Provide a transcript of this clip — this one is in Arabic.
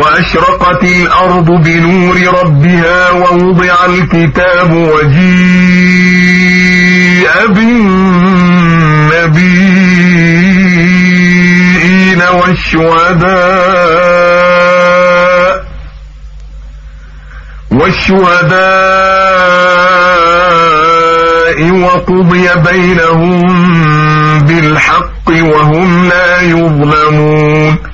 وأشرقت الأرض بنور ربها ووضع الكتاب وجيء بالنبيين والشهداء والشهداء وقضي بينهم بالحق وهم لا يظلمون